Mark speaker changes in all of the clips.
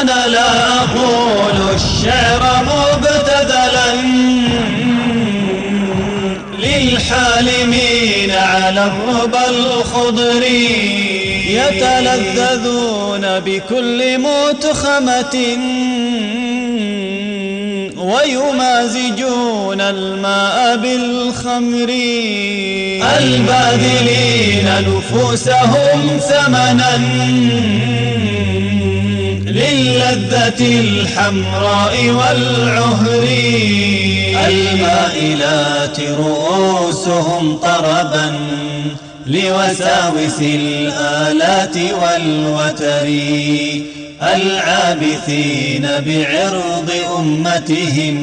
Speaker 1: أنا لا أقول الشعر مبتذلا للحالمين على الربى الخضر. يتلذذون بكل متخمة ويمازجون الماء بالخمر. الباذلين نفوسهم ثمنا. للذة الحمراء والعهر. المائلات رؤوسهم طربا لوساوس الآلات والوتر. العابثين بعرض أمتهم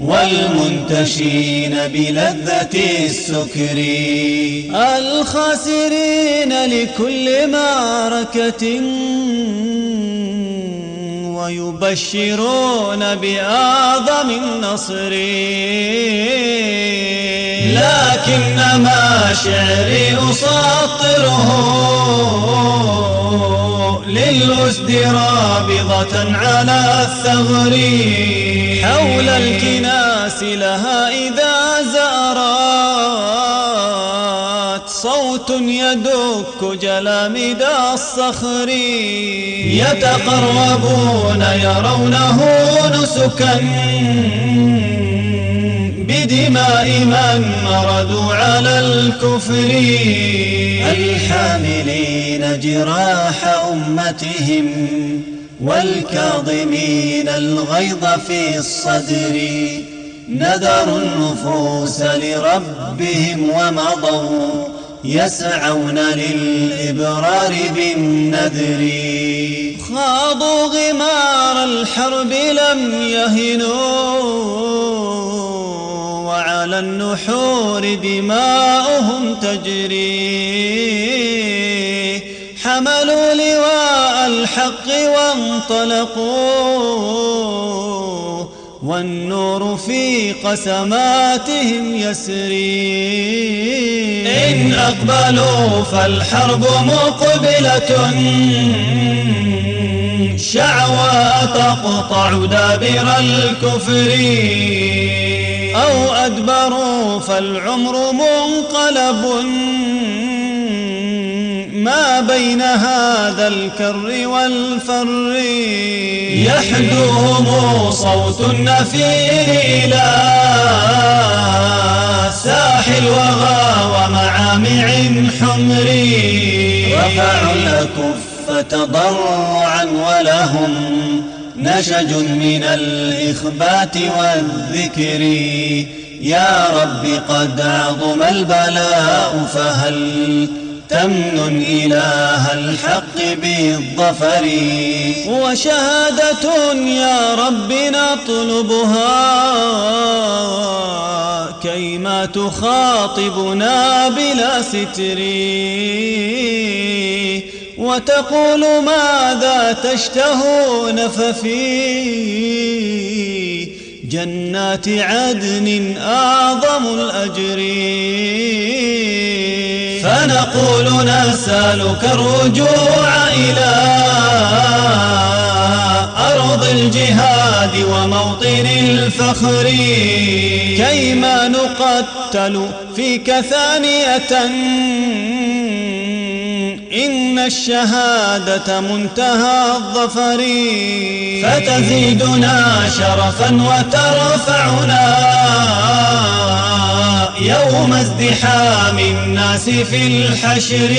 Speaker 1: والمنتشين بلذة السكر. الخاسرين لكل معركة. ويبشرون بأعظم النصر. لكنما شعري أسطره للأسد رابضة على الثغر. حول الكناس لها إذا يدك جلامد الصخر. يتقربون يرونه نسكا. بدماء من مردوا على الكفر. الحاملين جراح أمتهم والكاظمين الغيظ في الصدر. نذروا النفوس لربهم ومضوا. يسعون للإبرار بالنذر. خاضوا غمار الحرب لم يهنوا وعلى النحور دماؤهم تجري. حملوا لواء الحق وانطلقوا والنور في قسماتهم يسري. إن أقبلوا فالحرب مقبلة. شعوى تقطع دابر الكفر. أو أدبروا فالعمر منقلب. بين هذا الكر والفر. يحدوهم صوت النفير إلى ساحل الوغى ومعامع حمر. رفعوا الأكف تضرعا ولهم نشج من الإخبات والذكر. يا رب قد عظم البلاء فهل تمن إله الحق بالظفر. وشهادة يا رب نطلبها كيما تخاطبنا بلا ستر. وتقول ماذا تشتهون ففي جنات عدن أعظم الأجر. فنقول نسألك الرجوع إلى أرض الجهاد وموطن الفخر. كيما نقتل فيك ثانية. إن الشهادة منتهى الظفر. فتزيدنا شرفا وترفعنا. يوم ازدحام الناس في الحشر.